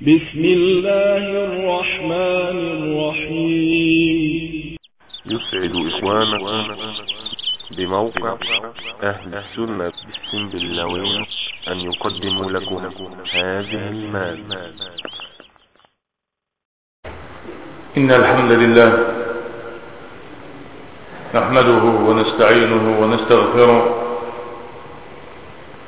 بسم الله الرحمن الرحيم. يسعد إخوانكم بموقع أهل السنة بالسنبلاوين أن يقدموا لكم هذه المادة. إن الحمد لله نحمده ونستعينه ونستغفره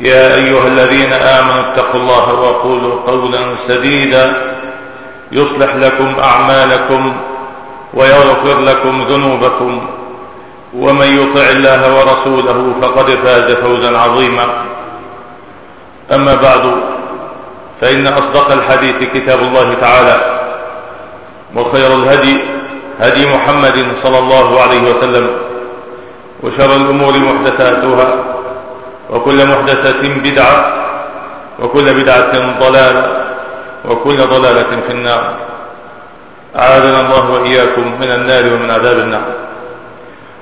يا أيها الذين آمنوا اتقوا الله وقولوا قولا سديدا يصلح لكم أعمالكم ويغفر لكم ذنوبكم ومن يطع الله ورسوله فقد فاز فوزا عظيما. أما بعد فإن أصدق الحديث كتاب الله تعالى وخير الهدي هدي محمد صلى الله عليه وسلم وشر الأمور محدثاتها وكل محدثة بدعة وكل بدعة ضلالة وكل ضلالة في النار. أعاذنا الله وإياكم من النار ومن عذاب النار.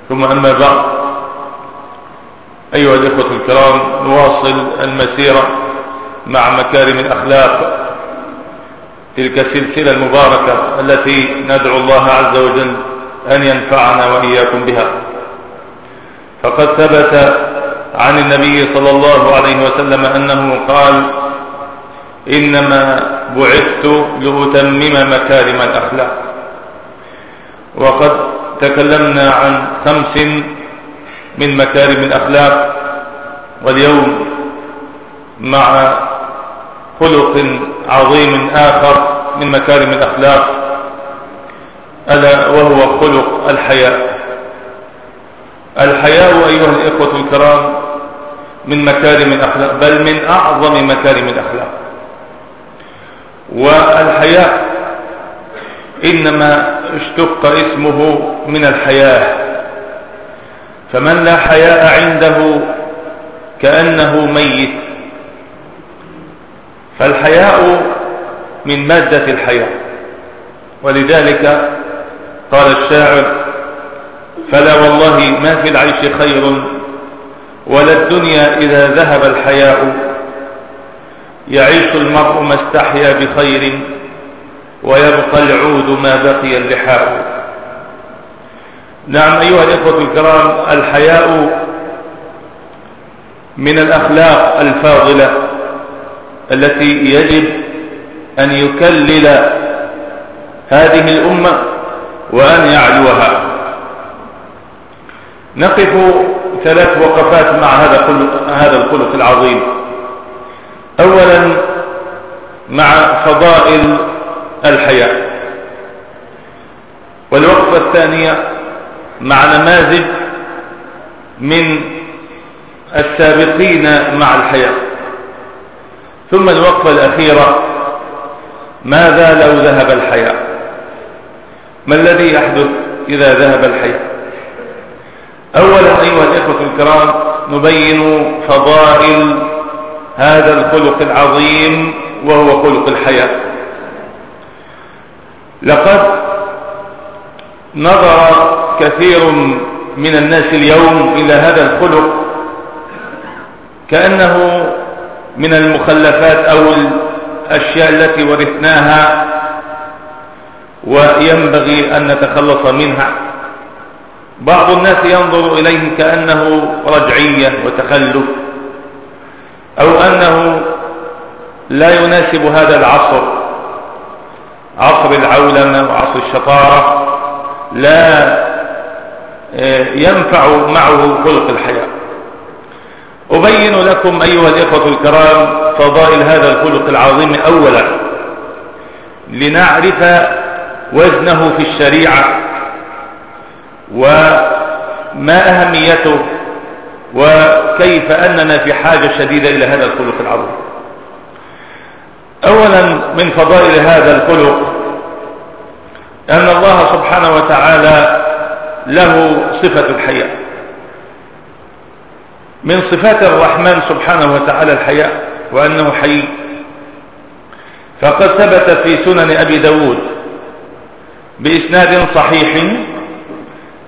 ثم أما بعد أيها الإخوة الكرام نواصل المسيرة مع مكارم الأخلاق تلك السلسلة المباركة التي ندعو الله عز وجل أن ينفعنا وإياكم بها. فقد ثبت عن النبي صلى الله عليه وسلم أنه قال إنما بعثت لأتمم مكارم الأخلاق. وقد تكلمنا عن خمس من مكارم الأخلاق واليوم مع خلق عظيم آخر من مكارم الأخلاق ألا وهو خلق الحياء. الحياء أيها الإخوة الكرام من مكارم الأخلاق بل من أعظم مكارم الأخلاق. والحياء إنما اشتق اسمه من الحياة. فمن لا حياء عنده كأنه ميت. فالحياء من مادة الحياة. ولذلك قال الشاعر فلا والله ما في العيش خير ولا الدنيا إذا ذهب الحياء. يعيش المرء ما استحيا بخير ويبقى العود ما بقي اللحاء. نعم أيها الإخوة الكرام الحياء من الأخلاق الفاضلة التي يجب أن يكلل هذه الأمة وأن يعلوها. نقف ثلاث وقفات مع هذا هذا الخلق العظيم. أولا مع فضائل الحياة. والوقفة الثانية مع نماذج من السابقين مع الحياة. ثم الوقفة الأخيرة ماذا لو ذهب الحياة؟ ما الذي يحدث إذا ذهب الحياة؟ أولا أيها الإخوة الكرام نبين فضائل هذا الخلق العظيم وهو خلق الحياة. لقد نظر كثير من الناس اليوم إلى هذا الخلق كأنه من المخلفات أو الأشياء التي ورثناها وينبغي أن نتخلص منها. بعض الناس ينظر إليه كأنه رجعية وتخلف أو أنه لا يناسب هذا العصر. عصر العولمة وعصر الشطارة لا آه، ينفع معه خلق الحياة. أبين لكم أيها الإخوة الكرام فضائل هذا الخلق العظيم أولا لنعرف وزنه في الشريعة وما أهميته وكيف أننا في حاجة شديدة إلى هذا الخلق العظيم. أولا من فضائل هذا الخلق أن الله سبحانه وتعالى له صفة الحياة. من صفات الرحمن سبحانه وتعالى الحياة وأنه حي. فقد ثبت في سنن أبي داود بإسناد صحيح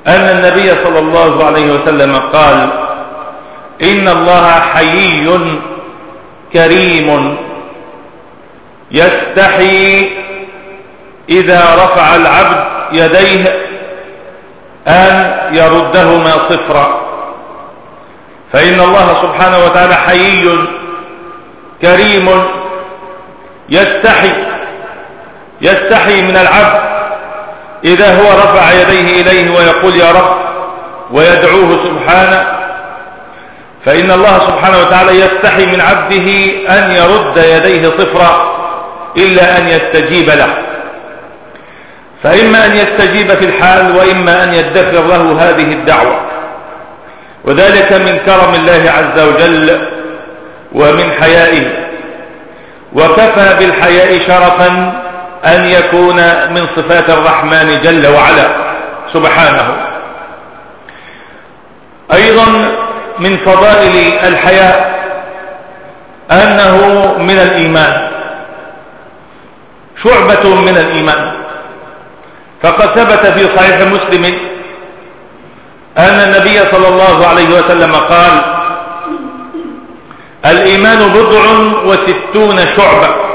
أن النبي صلى الله عليه وسلم قال إن الله حيي كريم يستحي إذا رفع العبد يديه أن يردهما صفرا. فإن الله سبحانه وتعالى حيي كريم يستحي يستحي من العبد إذا هو رفع يديه إليه ويقول يا رب ويدعوه سبحانه فإن الله سبحانه وتعالى يستحي من عبده أن يرد يديه صفرا إلا أن يستجيب له. فإما أن يستجيب في الحال وإما أن يدخر له هذه الدعوة. وذلك من كرم الله عز وجل ومن حيائه. وكفى بالحياء شرفا أن يكون من صفات الرحمن جل وعلا. سبحانه. أيضا من فضائل الحياء أنه من الإيمان. شعبة من الإيمان. فقد ثبت في صحيح مسلم أن النبي صلى الله عليه وسلم قال الإيمان بضع وستون شعبة.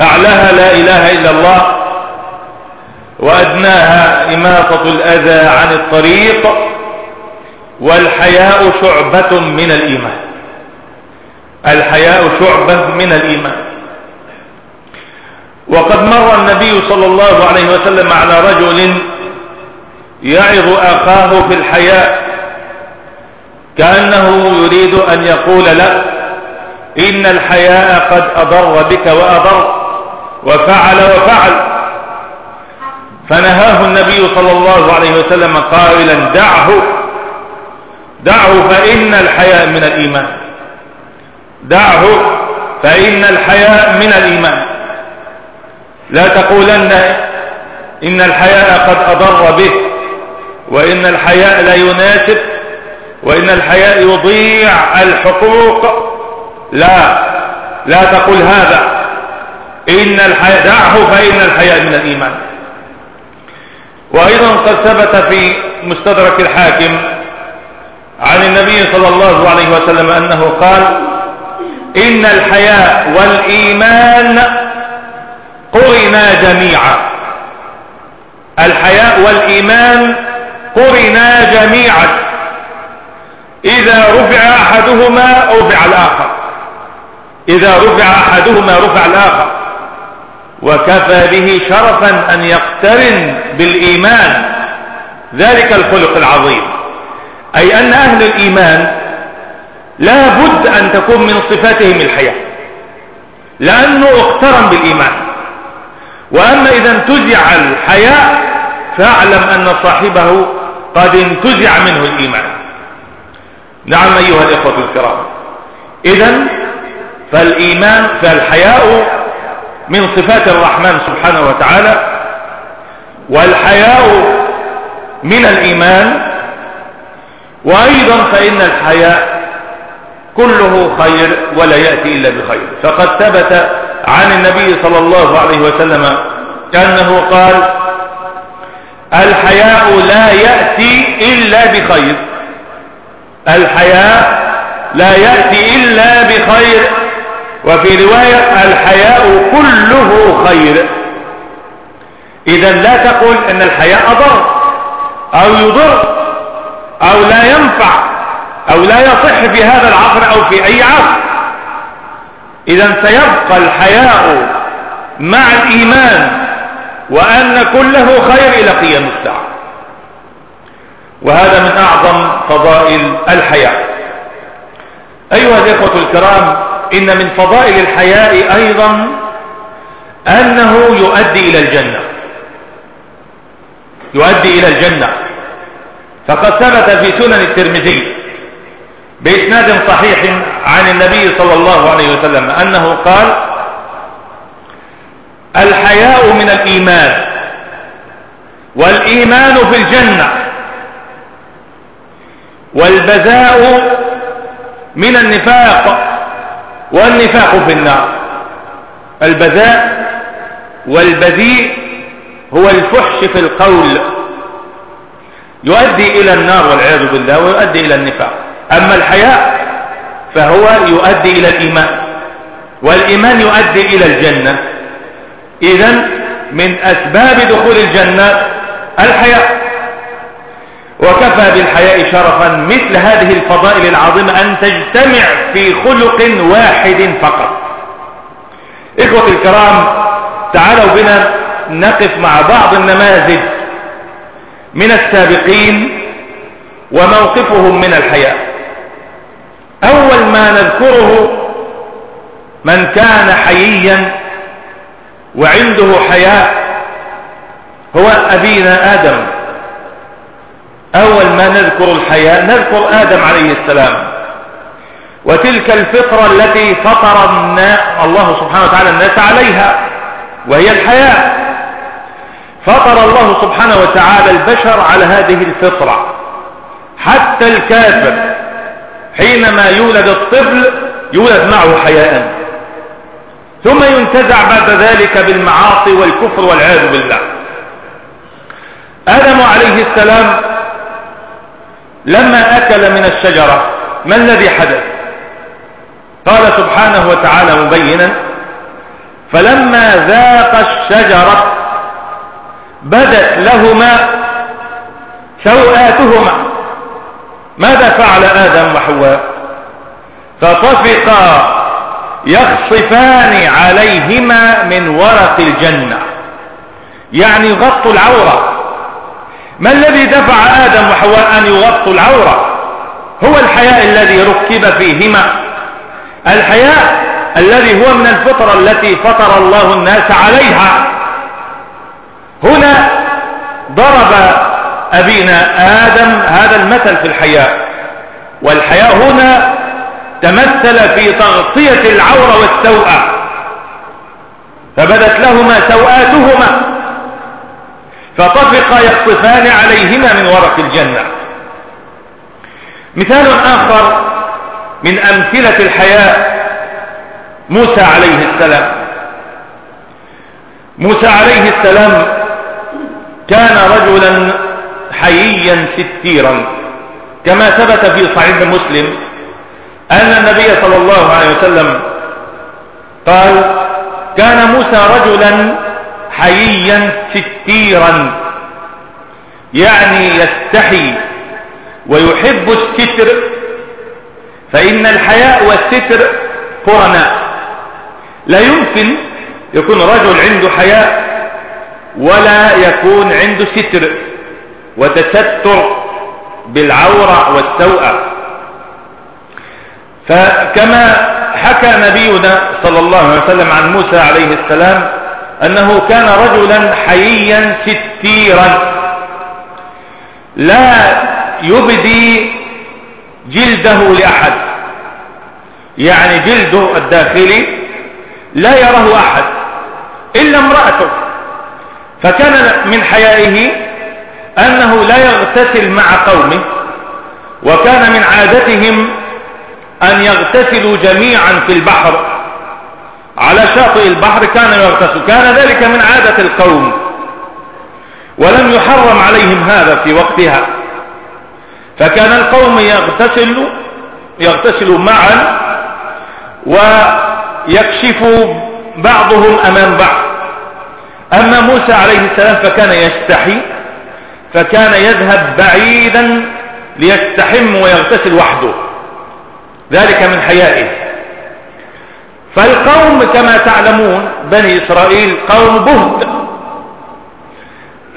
أعلاها لا إله إلا الله وأدناها إماطة الأذى عن الطريق والحياء شعبة من الإيمان. الحياء شعبة من الإيمان. وقد مر النبي صلى الله عليه وسلم على رجل يعظ أخاه في الحياء كأنه يريد أن يقول له إن الحياء قد أضر بك وأضر. وفعل وفعل. فنهاه النبي صلى الله عليه وسلم قائلا دعه دعه فإن الحياء من الإيمان. دعه فإن الحياء من الإيمان. لا تقولن إن الحياء قد أضر به وإن الحياء لا يناسب وإن الحياء يضيع الحقوق. لا لا تقل هذا. إن الحياء دعه فإن الحياء من الإيمان. وأيضا قد ثبت في مستدرك الحاكم عن النبي صلى الله عليه وسلم أنه قال إن الحياء والإيمان قرنا جميعا. الحياء والإيمان قرنا جميعا. إذا رفع أحدهما رفع الآخر. إذا رفع أحدهما رفع الآخر. وكفى به شرفا أن يقترن بالإيمان. ذلك الخلق العظيم. أي أن أهل الإيمان لا بد أن تكون من صفاتهم الحياة. لأنه اقترن بالإيمان. وأما إذا انتزع الحياء فاعلم أن صاحبه قد انتزع منه الإيمان. نعم أيها الإخوة الكرام. إذا فالإيمان فالحياء من صفات الرحمن سبحانه وتعالى والحياء من الإيمان وأيضا فإن الحياء كله خير ولا يأتي إلا بخير. فقد ثبت عن النبي صلى الله عليه وسلم أنه قال الحياء لا يأتي إلا بخير. الحياء لا يأتي إلا بخير. وفي رواية الحياء كله خير. إذا لا تقول أن الحياء أضر أو يضر أو لا ينفع أو لا يصح في هذا العصر أو في أي عصر. إذا سيبقى الحياء مع الإيمان وأن كله خير إلى قيام الساعة. وهذا من أعظم فضائل الحياة. أيها الإخوة الكرام إن من فضائل الحياء أيضا أنه يؤدي إلى الجنة. يؤدي إلى الجنة. فقد ثبت في سنن الترمذي بإسناد صحيح عن النبي صلى الله عليه وسلم أنه قال الحياء من الإيمان والإيمان في الجنة والبذاء من النفاق والنفاق في النار. البذاء والبذيء هو الفحش في القول. يؤدي إلى النار والعياذ بالله ويؤدي إلى النفاق. أما الحياء فهو يؤدي إلى الإيمان. والإيمان يؤدي إلى الجنة. إذا من أسباب دخول الجنة الحياء. وكفى بالحياء شرفا مثل هذه الفضائل العظيمة أن تجتمع في خلق واحد فقط. إخوة الكرام تعالوا بنا نقف مع بعض النماذج من السابقين وموقفهم من الحياء. أول ما نذكره من كان حييا وعنده حياء هو أبينا آدم. أول ما نذكر الحياء نذكر آدم عليه السلام. وتلك الفطرة التي فطر الله سبحانه وتعالى الناس عليها وهي الحياء فطر الله سبحانه وتعالى البشر على هذه الفطرة. حتى الكافر حينما يولد الطفل يولد معه حياء. ثم ينتزع بعد ذلك بالمعاصي والكفر والعياذ بالله. آدم عليه السلام لما أكل من الشجرة ما الذي حدث؟ قال سبحانه وتعالى مبينا فلما ذاق الشجرة بدت لهما سوآتهما. ماذا فعل آدم وحواء؟ فطفقا يخصفان عليهما من ورق الجنة يعني يغطوا العورة. ما الذي دفع آدم وحواء أن يغطوا العورة؟ هو الحياء الذي ركب فيهما. الحياء الذي هو من الفطرة التي فطر الله الناس عليها. هنا ضرب أبينا آدم هذا المثل في الحياء. والحياء هنا تمثل في تغطية العورة والسوءة فبدت لهما سوآتهما فطفقا يخطفان عليهما من ورق الجنة. مثال آخر من أمثلة الحياء موسى عليه السلام. موسى عليه السلام كان رجلا حييا ستيرا. كما ثبت في صحيح مسلم أن النبي صلى الله عليه وسلم قال كان موسى رجلا حييا ستيرا يعني يستحي ويحب الستر. فإن الحياء والستر قرناء. لا يمكن يكون رجل عنده حياء ولا يكون عنده ستر. وتستر بالعورة والسوءة فكما حكى نبينا صلى الله عليه وسلم عن موسى عليه السلام أنه كان رجلا حييا ستيرا. لا يبدي جلده لأحد. يعني جلده الداخلي لا يراه أحد إلا امرأته. فكان من حيائه أنه لا يغتسل مع قومه وكان من عادتهم أن يغتسلوا جميعا في البحر. على شاطئ البحر كان يغتسل. كان ذلك من عادة القوم. ولم يحرم عليهم هذا في وقتها. فكان القوم يغتسلوا يغتسلوا معا ويكشف بعضهم أمام بعض. أما موسى عليه السلام فكان يستحي فكان يذهب بعيدا ليستحم ويغتسل وحده. ذلك من حيائه. فالقوم كما تعلمون بني إسرائيل قوم بهت.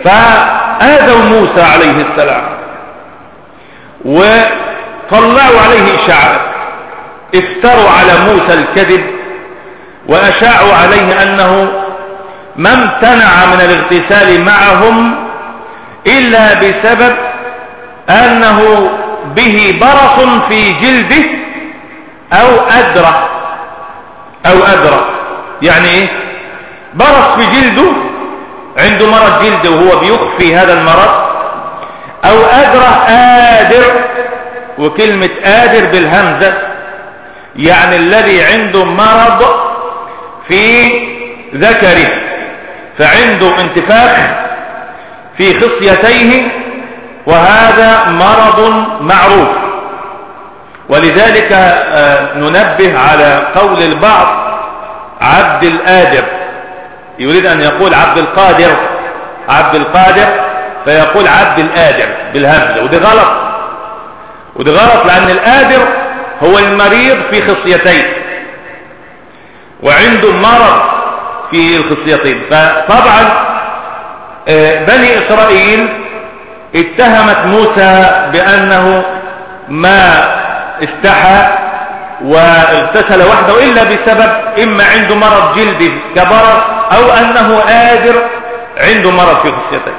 فآذوا موسى عليه السلام وطلعوا عليه إشاعات. افتروا على موسى الكذب وأشاعوا عليه أنه ما امتنع من الاغتسال معهم إلا بسبب أنه به برص في جلده أو أدرى. أو أدرى يعني إيه؟ برص في جلده عنده مرض جلد وهو بيخفي هذا المرض أو أدرى آدر وكلمة آدر بالهمزة يعني الذي عنده مرض في ذكره فعنده انتفاخ في خصيتيه وهذا مرض معروف. ولذلك ننبه على قول البعض عبد الآدر يريد أن يقول عبد القادر عبد القادر فيقول عبد الآدر بالهمزة ودي غلط. ودي غلط لأن الآدر هو المريض في خصيتين. وعنده مرض في الخصيتين. فطبعا بني إسرائيل اتهمت موسى بأنه ما استحى واغتسل وحده إلا بسبب إما عنده مرض جلدي كبرص أو أنه آدر عنده مرض في خصيته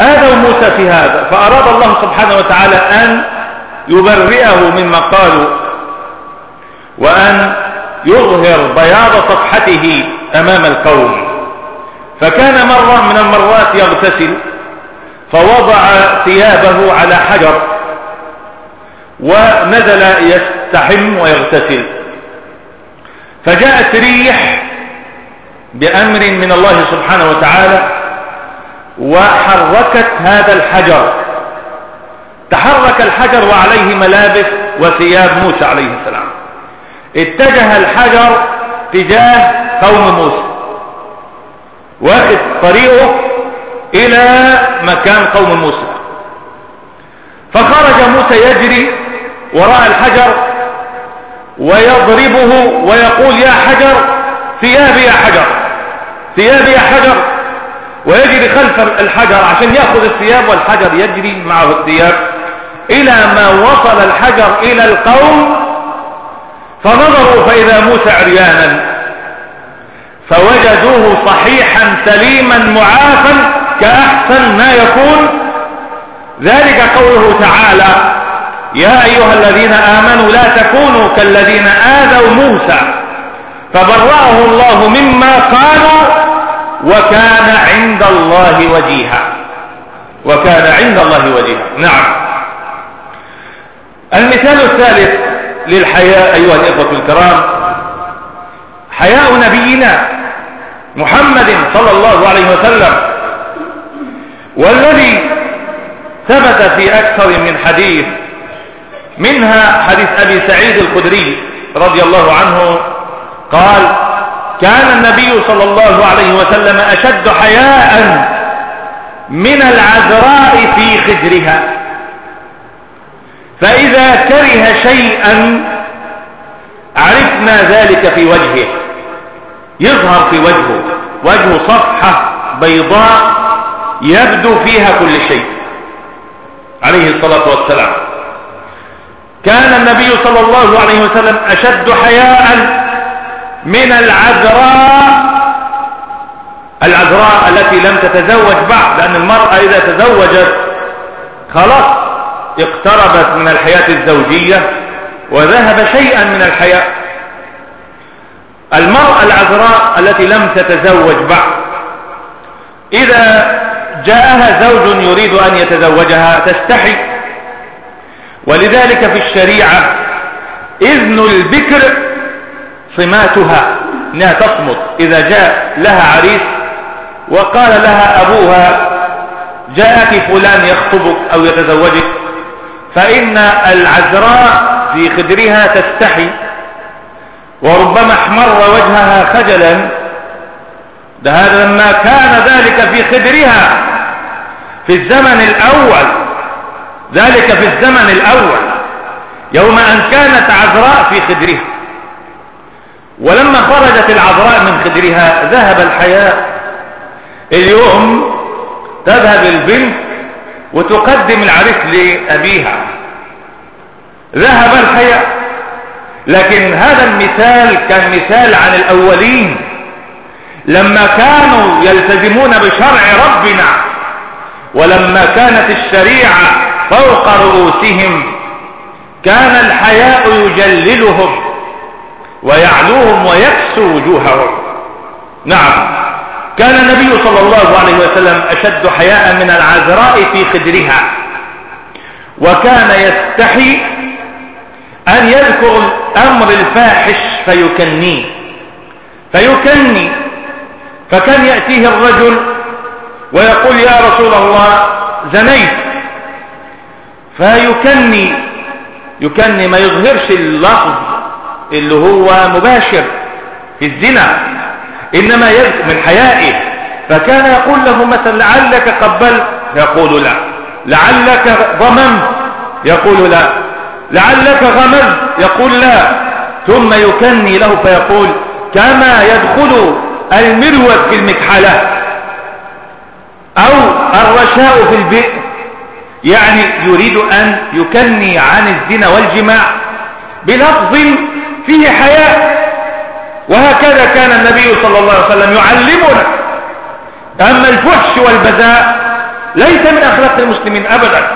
آذوا موسى في هذا فأراد الله سبحانه وتعالى أن يبرئه مما قالوا وأن يظهر بياض صفحته أمام القوم. فكان مرة من المرات يغتسل فوضع ثيابه على حجر ونزل يستحم ويغتسل. فجاءت ريح بأمر من الله سبحانه وتعالى وحركت هذا الحجر. تحرك الحجر وعليه ملابس وثياب موسى عليه السلام. اتجه الحجر تجاه قوم موسى. واخذ طريقه إلى مكان قوم موسى. فخرج موسى يجري وراء الحجر ويضربه ويقول يا حجر ثيابي يا حجر ثيابي يا حجر. ويجري خلف الحجر عشان يأخذ الثياب والحجر يجري معه الثياب إلى ما وصل الحجر إلى القوم. فنظروا فإذا موسى عريانا فوجدوه صحيحا سليما معافا كأحسن ما يكون. ذلك قوله تعالى يا أيها الذين آمنوا لا تكونوا كالذين آذوا موسى فبرأه الله مما قالوا وكان عند الله وجيها. وكان عند الله وجيها. نعم. المثال الثالث للحياء أيها الإخوة الكرام. حياء نبينا محمد صلى الله عليه وسلم والذي ثبت في أكثر من حديث منها حديث أبي سعيد الخدري رضي الله عنه قال كان النبي صلى الله عليه وسلم أشد حياء من العذراء في خدرها. فإذا كره شيئا عرفنا ذلك في وجهه. يظهر في وجهه. وجهه صفحة بيضاء يبدو فيها كل شيء. عليه الصلاة والسلام. كان النبي صلى الله عليه وسلم أشد حياء من العذراء. العذراء التي لم تتزوج بعد لأن المرأة إذا تزوجت خلاص اقتربت من الحياة الزوجية وذهب شيئا من الحياة المرأة العذراء التي لم تتزوج بعد إذا جاءها زوج يريد أن يتزوجها تستحي ولذلك في الشريعة إذن البكر صماتها إنها تصمت. إذا جاء لها عريس وقال لها أبوها جاءك فلان يخطبك أو يتزوجك فإن العذراء في خدرها تستحي. وربما احمر وجهها خجلا ده هذا لما كان ذلك في خدرها. في الزمن الأول ذلك في الزمن الأول يوم أن كانت عذراء في خدرها. ولما خرجت العذراء من خدرها ذهب الحياء اليوم تذهب البنت وتقدم العريس لأبيها. ذهب الحياء لكن هذا المثال كان مثال عن الأولين. لما كانوا يلتزمون بشرع ربنا ولما كانت الشريعة فوق رؤوسهم كان الحياء يجللهم ويعلوهم ويكسو وجوههم. نعم. كان النبي صلى الله عليه وسلم أشد حياء من العذراء في خدرها. وكان يستحي أن يذكر الأمر الفاحش فيكنيه فيكني. فكان يأتيه الرجل ويقول يا رسول الله زنيت. فيكني يكني ما يظهرش اللفظ اللي هو مباشر في الزنا إنما من حيائه. فكان يقول له مثلا لعلك قبلت يقول لا. لعلك ضممت يقول لا. لعلك غمزت يقول لا. ثم يكني له فيقول كما يدخل المروة في المكحلة أو الرشاء في البئر. يعني يريد أن يكني عن الزنا والجماع بلفظ فيه حياء. وهكذا كان النبي صلى الله عليه وسلم يعلمنا أما الفحش والبذاء ليس من أخلاق المسلمين أبدا.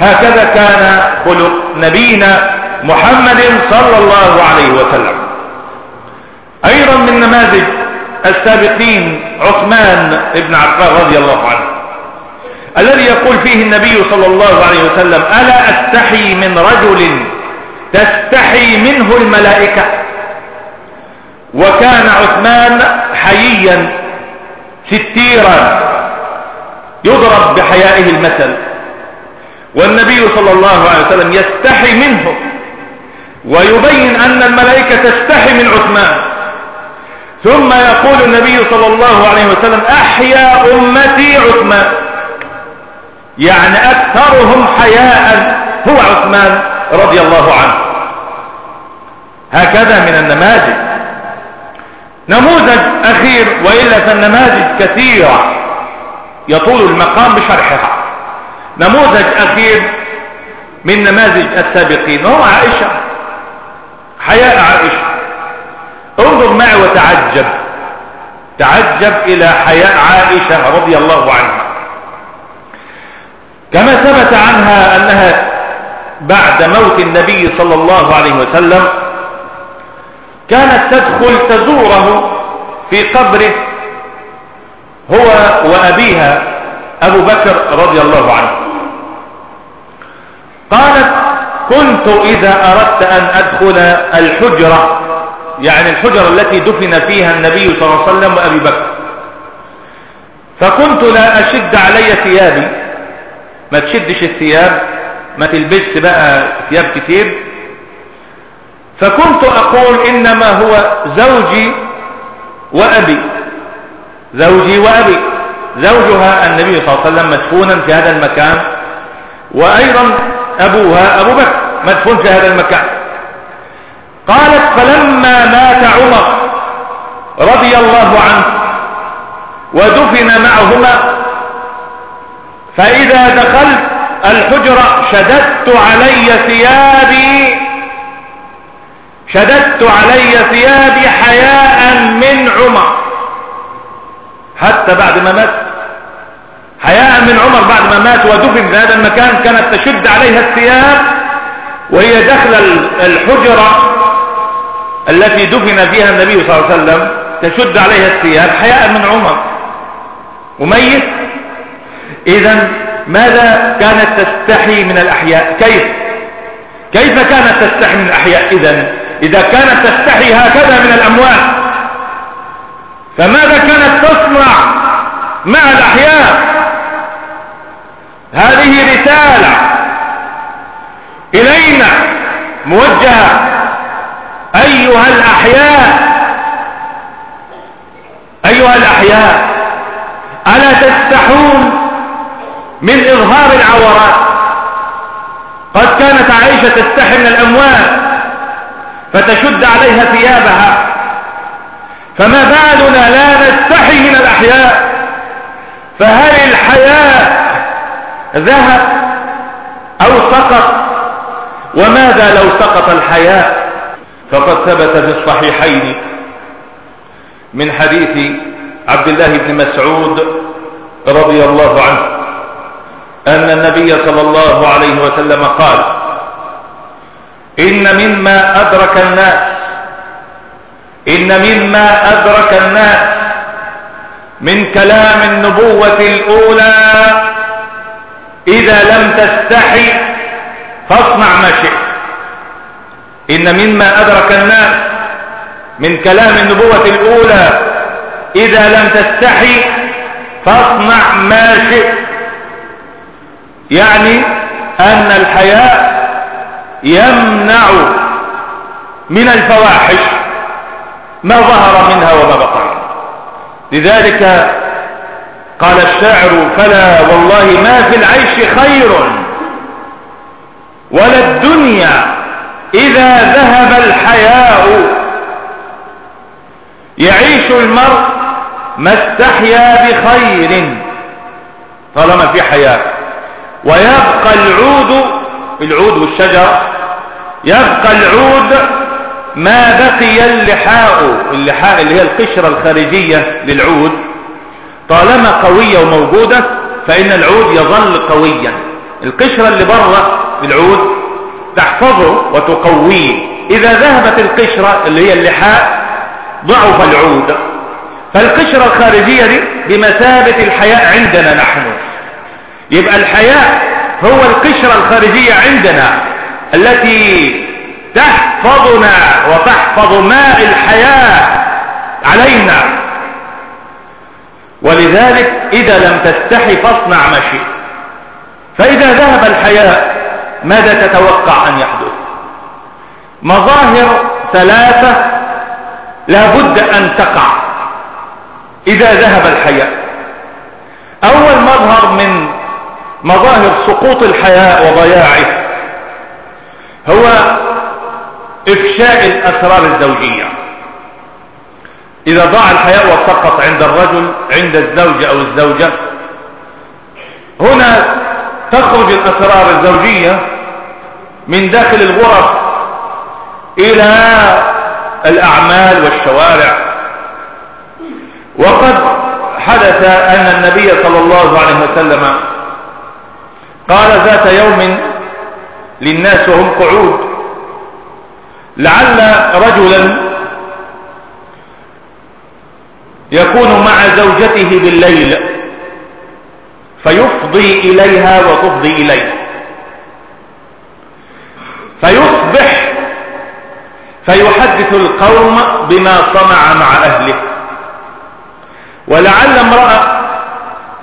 هكذا كان خلق نبينا محمد صلى الله عليه وسلم. أيضا من نماذج السابقين عثمان بن عفان رضي الله عنه. الذي يقول فيه النبي صلى الله عليه وسلم ألا أستحي من رجل تستحي منه الملائكة؟ وكان عثمان حييا ستيرا يضرب بحيائه المثل. والنبي صلى الله عليه وسلم يستحي منه ويبين أن الملائكة تستحي من عثمان. ثم يقول النبي صلى الله عليه وسلم أحيا أمتي عثمان. يعني أكثرهم حياء. هو عثمان رضي الله عنه. هكذا من النماذج. نموذج أخير وإلا فالنماذج كثيرة يطول المقام بشرحها. نموذج أخير من نماذج السابقين هو عائشة. حياء عائشة. انظر معي وتعجب. تعجب إلى حياء عائشة رضي الله عنها. كما ثبت عنها أنها بعد موت النبي صلى الله عليه وسلم كانت تدخل تزوره في قبره هو وأبيها أبو بكر رضي الله عنه. قالت كنت إذا أردت أن أدخل الحجرة يعني الحجرة التي دفن فيها النبي صلى الله عليه وسلم وأبي بكر. فكنت لا أشد علي ثيابي ما تشدش الثياب ما تلبسش بقى ثياب كتير. فكنت أقول إنما هو زوجي وأبي زوجي وأبي. زوجها النبي صلى الله عليه وسلم مدفونا في هذا المكان وأيضا أبوها أبو بكر مدفون في هذا المكان. قالت فلما مات عمر رضي الله عنه ودفن معهما فإذا دخلت الحجرة شددت علي ثيابي شددت علي ثيابي حياء من عمر. حتى بعد ما مات حياء من عمر بعد ما مات ودفن في هذا المكان كانت تشد عليها الثياب وهي داخل الحجرة التي دفن فيها النبي صلى الله عليه وسلم تشد عليها الثياب حياء من عمر. وميت اذا ماذا كانت تستحي من الأحياء؟ كيف؟ كيف كانت تستحي من الأحياء؟ اذا إذا كانت تستحي هكذا من الاموات فماذا كانت تصنع مع الأحياء؟ هذه رسالة إلينا موجهة. أيها الأحياء أيها الأحياء ألا تستحون من إظهار العورات. قد كانت عائشة تستحي من الأموال فتشد عليها ثيابها. فما بالنا لا نستحي من الأحياء. فهل الحياء ذهب أو سقط؟ وماذا لو سقط الحياء فقد ثبت في الصحيحين من حديث عبد الله بن مسعود رضي الله عنه. أن النبي صلى الله عليه وسلم قال إن مما أدرك الناس إن مما أدرك الناس من كلام النبوة الأولى إذا لم تستحي فاصنع ما شئت. إن مما أدرك الناس من كلام النبوة الأولى إذا لم تستحي فاصنع ما شئت. يعني أن الحياء يمنع من الفواحش ما ظهر منها وما بطن. لذلك قال الشاعر فلا والله ما في العيش خير ولا الدنيا إذا ذهب الحياء. يعيش المرء ما استحيا بخير طالما في حياء. ويبقى العود العود والشجر يبقى العود ما بقي اللحاء اللحاء اللي هي القشرة الخارجية للعود. طالما قوية وموجودة فإن العود يظل قويا. القشرة اللي بره العود تحفظه وتقويه. إذا ذهبت القشرة اللي هي اللحاء ضعف العود. فالقشرة الخارجية دي بمثابة الحياء عندنا نحن. يبقى الحياء هو القشرة الخارجية عندنا التي تحفظنا وتحفظ ماء الحياة علينا. ولذلك إذا لم تستحي فاصنع ما شئت. فإذا ذهب الحياء ماذا تتوقع أن يحدث؟ مظاهر ثلاثة لابد أن تقع إذا ذهب الحياء أول مظهر من مظاهر سقوط الحياء وضياعه هو إفشاء الأسرار الزوجية. إذا ضاع الحياء وسقط عند الرجل عند الزوج أو الزوجة هنا تخرج الأسرار الزوجية من داخل الغرف إلى الأعمال والشوارع. وقد حدث أن النبي صلى الله عليه وسلم قال ذات يوم للناس وهم قعود. لعل رجلا يكون مع زوجته بالليل فيفضي إليها وتفضي إليه. فيصبح فيحدث القوم بما صنع مع أهله. ولعل امرأة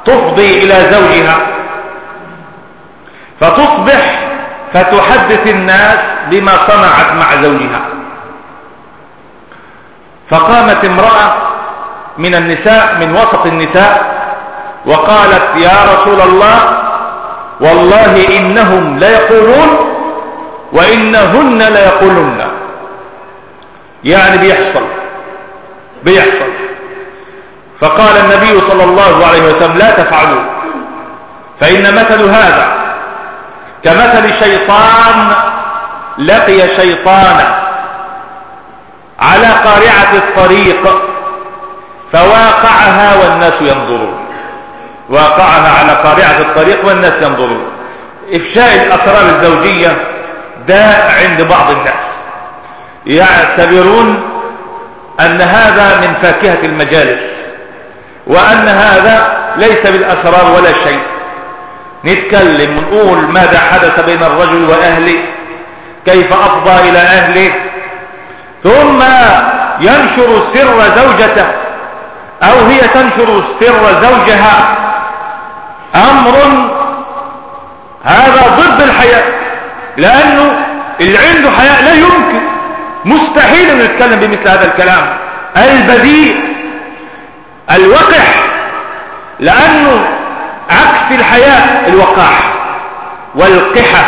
تفضي إلى زوجها. فتصبح فتحدث الناس بما صنعت مع زوجها. فقامت امرأة من النساء من وسط النساء وقالت يا رسول الله والله إنهم ليقولون وإنهن ليقولن يعني بيحصل بيحصل. فقال النبي صلى الله عليه وسلم لا تفعلوا فإن مثل هذا كمثل شيطان لقي شيطانا على قارعة الطريق فواقعها والناس ينظرون. واقعها على قارعة الطريق والناس ينظرون. إفشاء الأسرار الزوجية داء عند بعض الناس. يعتبرون أن هذا من فاكهة المجالس وأن هذا ليس بالأسرار ولا شيء. نتكلم ونقول ماذا حدث بين الرجل وأهله؟ كيف أفضى إلى أهله؟ ثم ينشر سر زوجته أو هي تنشر سر زوجها. أمر هذا ضد الحياة لأنه اللي عنده حياء لا يمكن. مستحيل أن يتكلم بمثل هذا الكلام. البذيء الوقح لأنه عكس الحياء الوقاح والقحة.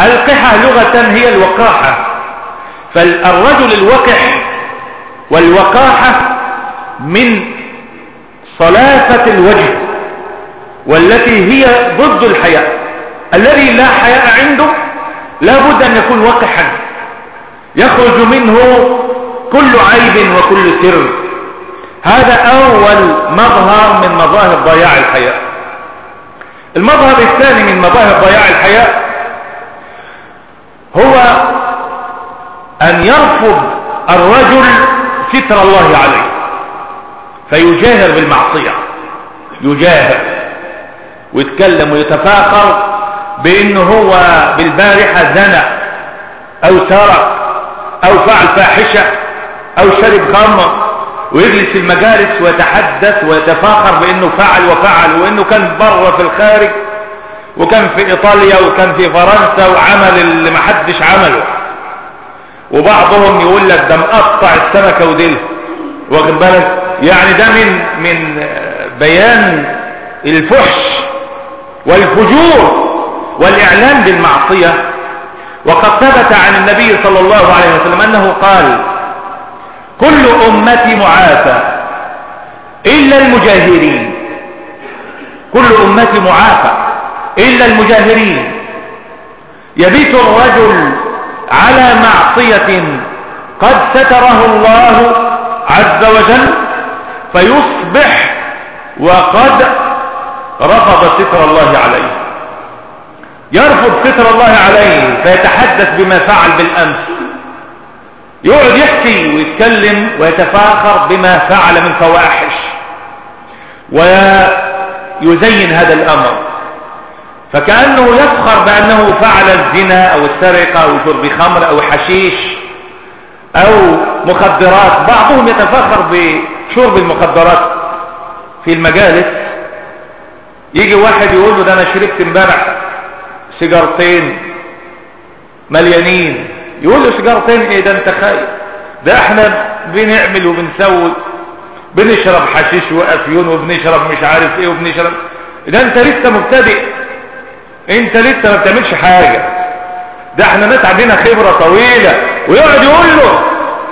القحة لغة هي الوقاحة. فالرجل الوقح والوقاحة من صلافة الوجه والتي هي ضد الحياء. الذي لا حياء عنده لا بد أن يكون وقحا. يخرج منه كل عيب وكل سر. هذا أول مظهر من مظاهر ضياع الحياء. المظهر الثاني من مظاهر ضياع الحياء هو أن يرفض الرجل ستر الله عليه فيجاهر بالمعصية يجاهر ويتكلم ويتفاخر بأنه هو بالبارحة زنى أو سرق أو فعل فاحشة أو شرب خمر. ويجلس في المجالس ويتحدث ويتفاخر بأنه فعل وفعل وأنه كان بره في الخارج وكان في إيطاليا وكان في فرنسا وعمل اللي محدش عمله. وبعضهم يقول لك ده مقطع السمكة وديلها واخد بالك؟ يعني ده من من بيان الفحش والفجور والإعلان بالمعصية. وقد ثبت عن النبي صلى الله عليه وسلم أنه قال كل أمتي معافى إلا المجاهرين. كل أمتي معافى إلا المجاهرين. يبيت الرجل على معصية قد ستره الله عز وجل فيصبح وقد رفض ستر الله عليه. يرفض ستر الله عليه فيتحدث بما فعل بالأمس. يقعد يحكي ويتكلم ويتفاخر بما فعل من فواحش ويزين هذا الأمر. فكأنه يفخر بأنه فعل الزنا أو السرقة أو شرب خمر أو حشيش أو مخدرات. بعضهم يتفاخر بشرب المخدرات في المجالس. يجي واحد يقول له ده أنا شربت امبارح سيجارتين مليانين. يقول له سيجارتين إيه ده أنت خايف. ده إحنا بنعمل وبنسوي. بنشرب حشيش وأفيون وبنشرب مش عارف إيه وبنشرب. ده أنت لسه مبتدئ. أنت لسه ما بتعملش حاجة. ده إحنا ناس عندنا خبرة طويلة. ويقعد يقول له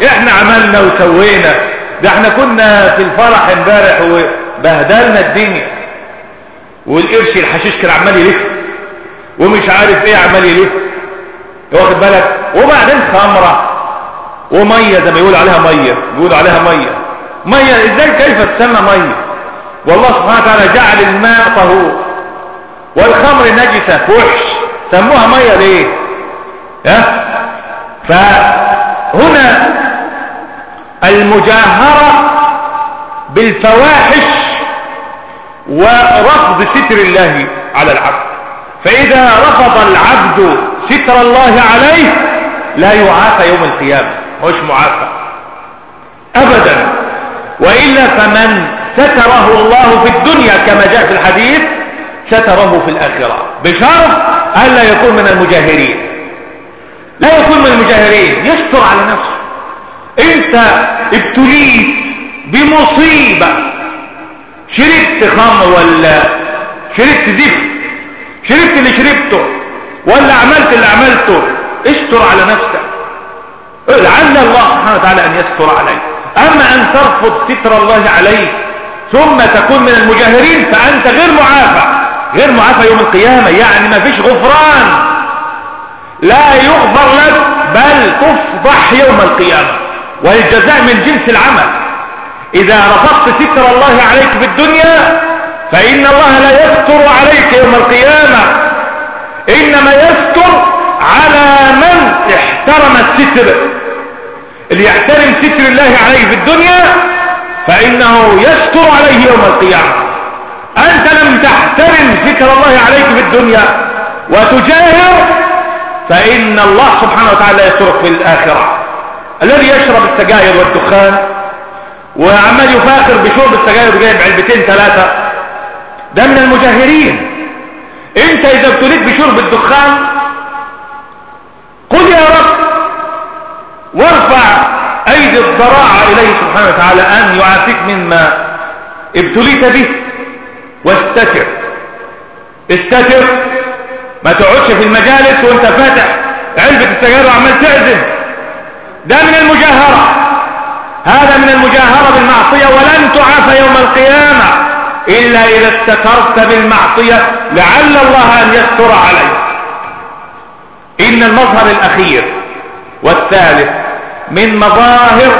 إحنا عملنا وسوينا. ده إحنا كنا في الفرح امبارح وبهدلنا الدنيا. والقرش الحشيش كان عمال يلف. ومش عارف إيه عمال يلف. واخد بالك؟ وبعدين خمرة ومية زي ما يقول عليها مية. يقول عليها مية. مية إزاي؟ كيف تسمى مية؟ والله سبحانه وتعالى جعل الماء طهور. والخمر نجسة فحش. سموها مية ليه؟ ها؟ فهنا المجاهرة بالفواحش ورفض ستر الله على العبد. فإذا رفض العبد ستر الله عليه لا يعافى يوم القيامة. مش معافى أبدا. وإلا فمن ستره الله في الدنيا كما جاء في الحديث ستره في الآخرة. بشرط ألا يكون من المجاهرين. لا يكون من المجاهرين. يستر على نفسه. أنت ابتليت بمصيبة. شربت خمر ولا شربت زفت شربت اللي شربته ولا عملت اللي عملته. استر على نفسك. لعل الله سبحانه وتعالى أن يستر عليك. أما أن ترفض ستر الله عليك ثم تكون من المجاهرين فأنت غير معافى. غير معافى يوم القيامة يعني ما فيش غفران. لا يغفر لك بل تفضح يوم القيامة. والجزاء من جنس العمل. إذا رفضت ستر الله عليك في الدنيا فإن الله لا يستر عليك يوم القيامة. إنما يستر على من احترم الستر. اللي يحترم ستر الله عليه في الدنيا فإنه يستر عليه يوم القيامة. أنت لم تحترم ستر الله عليك في الدنيا وتجاهر فإن الله سبحانه وتعالى يسترك في الآخرة. الذي يشرب السجاير والدخان وعمال يفاخر بشرب السجاير وجايب علبتين ثلاثة ده من المجاهرين. أنت إذا ابتليت بشرب الدخان يا رب. وارفع أيدي الضراعة إليه سبحانه وتعالى أن يعافيك مما ابتليت به. واستتر. استتر. ما تقعدش في المجالس وانت فاتح علبة السجاير وعمال تعزم. ده من المجاهرة. هذا من المجاهرة بالمعصية ولن تعافى يوم القيامة إلا إذا استترت بالمعصية لعل الله أن يستر عليك. إن المظهر الأخير والثالث من مظاهر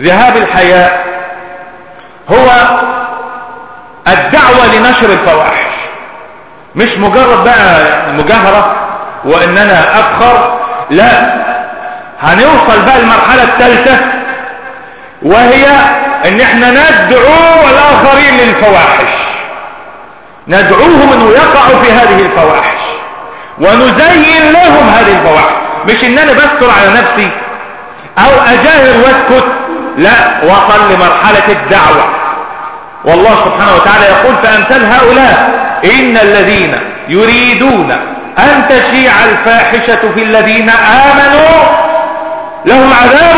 ذهاب الحياء هو الدعوة لنشر الفواحش. مش مجرد بقى مجاهرة وان أنا افخر لا. هنوصل بقى المرحلة الثالثة وهي إن إحنا ندعو الآخرين للفواحش. ندعوهم إنه يقعوا في هذه الفواحش. ونزين لهم هذه الفواحش مش إن أنا بستر على نفسي أو أجاهر وأسكت. لا وصل لمرحلة الدعوة. والله سبحانه وتعالى يقول فأمثال هؤلاء إن الذين يريدون أن تشيع الفاحشة في الذين آمنوا لهم عذاب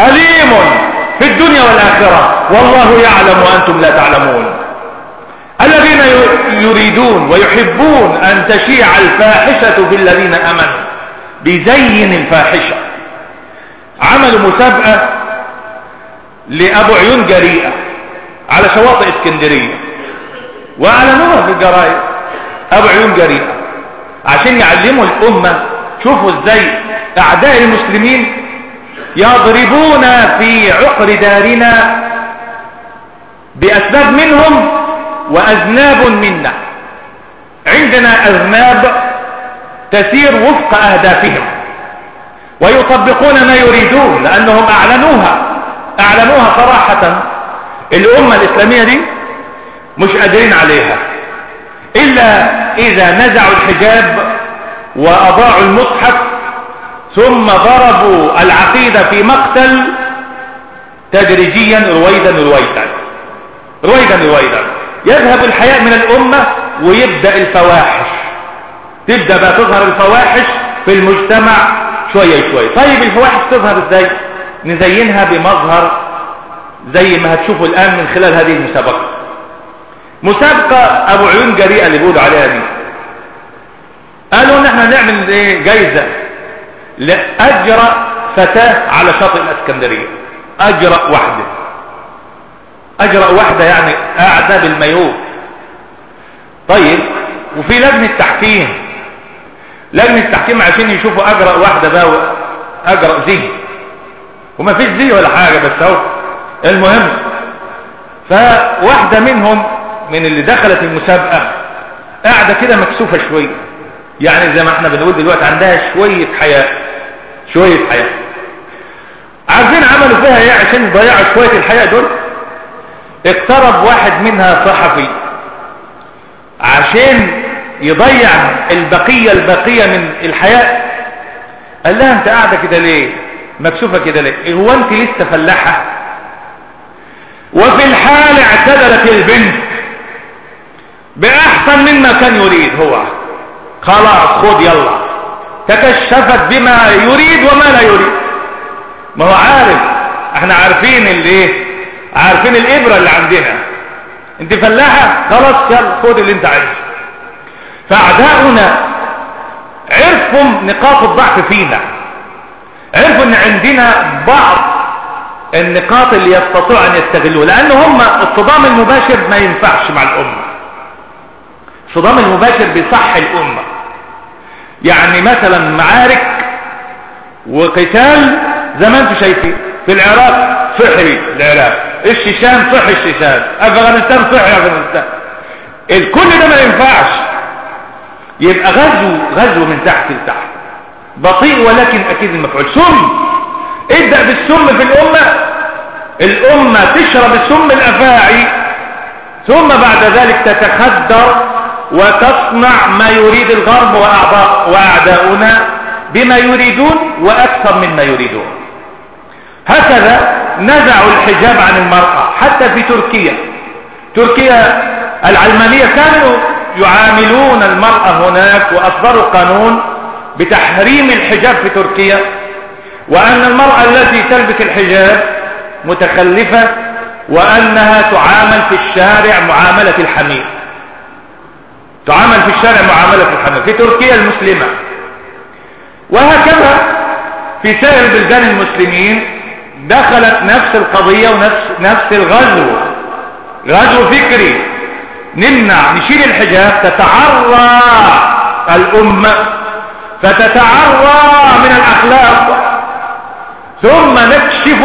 أليم في الدنيا والآخرة. والله يعلم وأنتم لا تعلمون. الذين يريدون ويحبون أن تشيع الفاحشة في الذين آمنوا بزين الفاحشة عملوا مسابقة لأبو عيون جريئة على شواطئ اسكندرية. وأعلنوها في الجرائد. أبو عيون جريئة. عشان يعلموا الأمة شوفوا إزاي أعداء المسلمين يضربون في عقر دارنا بأسباب منهم وأذناب منا. عندنا أذناب تسير وفق أهدافهم. ويطبقون ما يريدون لأنهم أعلنوها. أعلنوها صراحة. الأمة الإسلامية دي مش قادرين عليها. إلا إذا نزعوا الحجاب وأضاعوا المصحف ثم ضربوا العقيدة في مقتل تدريجيا رويدا رويدا. رويدا رويدا. يذهب الحياء من الأمة ويبدأ الفواحش. تبدأ بقى تظهر الفواحش في المجتمع شوية شوية. طيب الفواحش تظهر إزاي؟ نزينها بمظهر زي ما هتشوفوا الآن من خلال هذه المسابقة. مسابقة أبو عيون جريئة اللي بيقولوا عليها دي. قالوا ان إحنا نعمل إيه؟ جايزة لأجرأ فتاة على شاطئ الإسكندرية. أجرأ واحدة. أجرأ واحدة يعني قاعدة بالمايوه طيب وفي لجنة تحكيم. لجنة تحكيم عشان يشوفوا أجرأ واحدة بقى أجرأ زي. وما فيش زي ولا حاجة بس أهو. المهم فواحدة منهم من اللي دخلت المسابقة قاعدة كده مكسوفة شوية. يعني زي ما إحنا بنقول دلوقتي عندها شوية حياة شوية حياة. عارفين عملوا فيها إيه؟ عشان يضيعوا شوية الحياة دول. اقترب واحد منها صحفي عشان يضيع البقية البقية من الحياة قال لها أنت قاعدة كده ليه؟ مكسوفة كده ليه؟ هو أنت لسه فلاحة؟ وفي الحال اعتدلت البنت بأحسن مما كان يريد هو. خلاص خد يلا. تكشفت بما يريد وما لا يريد. ما هو عارف إحنا عارفين الايه عارفين الإبرة اللي عندنا. انت فلاحة؟ خلاص يلا خد اللي انت عايزه. فأعداؤنا عرفوا نقاط الضعف فينا. عرفوا إن عندنا بعض النقاط اللي يستطيعوا أن يستغلوها لأن هم الصدام المباشر ما ينفعش مع الأمة. الصدام المباشر بيصح الأمة. يعني مثلا معارك وقتال زي ما أنتم شايفين في العراق صحي العراق. الشيشان صحي الشيشان أفغانستان صحي أفغانستان. الكل ده ما ينفعش. يبقى غزو غزو من تحت لتحت. بطيء ولكن أكيد المفعول. سم. ابدأ بالسم في الأمة. الأمة تشرب السم الأفاعي. ثم بعد ذلك تتخدر وتصنع ما يريد الغرب وأعضاء وأعداؤنا بما يريدون وأكثر مما يريدون. هكذا نزعوا الحجاب عن المرأة حتى في تركيا. تركيا العلمانية كانوا يعاملون المرأة هناك وأصدروا قانون بتحريم الحجاب في تركيا وأن المرأة التي تلبس الحجاب متخلفة وأنها تعامل في الشارع معاملة الحمير. تعامل في الشارع معاملة الحمير. في تركيا المسلمة. وهكذا في سائر بلدان المسلمين دخلت نفس القضية ونفس نفس الغزو. غزو فكري. نمنع نشيل الحجاب تتعرى الأمة. فتتعرى من الأخلاق. ثم نكشف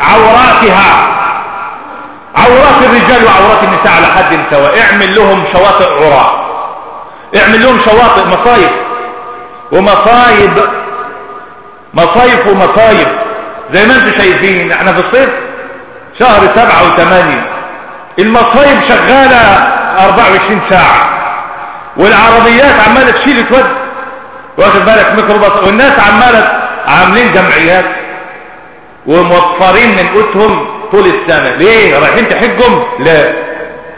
عوراتها. عورات الرجال وعورات النساء على حد سواء. اعمل لهم شواطئ عراة اعمل لهم شواطئ مصايف ومصايب مصايف ومصايب. زي ما أنتم شايفين إحنا في الصيف شهر سبعة وثمانية. المصايب شغالة 24 ساعة. والعربيات عمالة تشيل تود واخد بالك ميكروباص؟ والناس عمالة عاملين جمعيات. وموفرين من قوتهم طول السنة. ليه؟ رايحين تحجهم؟ لا.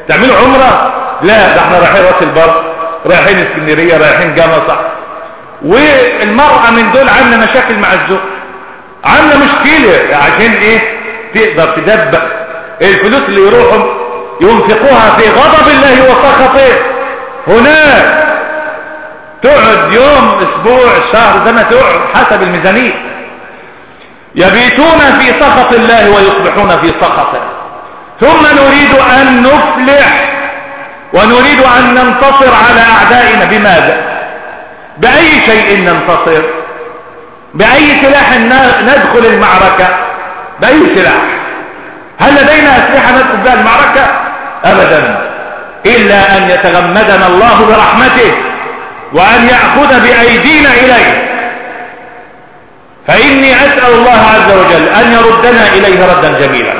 تعملوا عمرة؟ لا. ده إحنا رايحين راس البر رايحين اسكندرية رايحين جمصة والمرأة من دول عاملة مشاكل مع الزوج. عاملة مشكلة عشان إيه؟ تقدر تدبق الفلوس اللي يروحوا ينفقوها في غضب الله وسخطه هناك تقعد يوم أسبوع شهر ما تقعد حسب الميزانية. يبيتون في سخط الله ويصبحون في سخطه. ثم نريد أن نفلح ونريد أن ننتصر على أعدائنا. بماذا؟ بأي شيء ننتصر؟ بأي سلاح ندخل المعركة؟ بأي سلاح؟ هل لدينا أسلحة ندخل بها المعركة؟ ابدا. إلا أن يتغمدنا الله برحمته وأن يأخذ بأيدينا إليه. فإني أسأل الله عز وجل أن يردنا إليه ردا جميلا.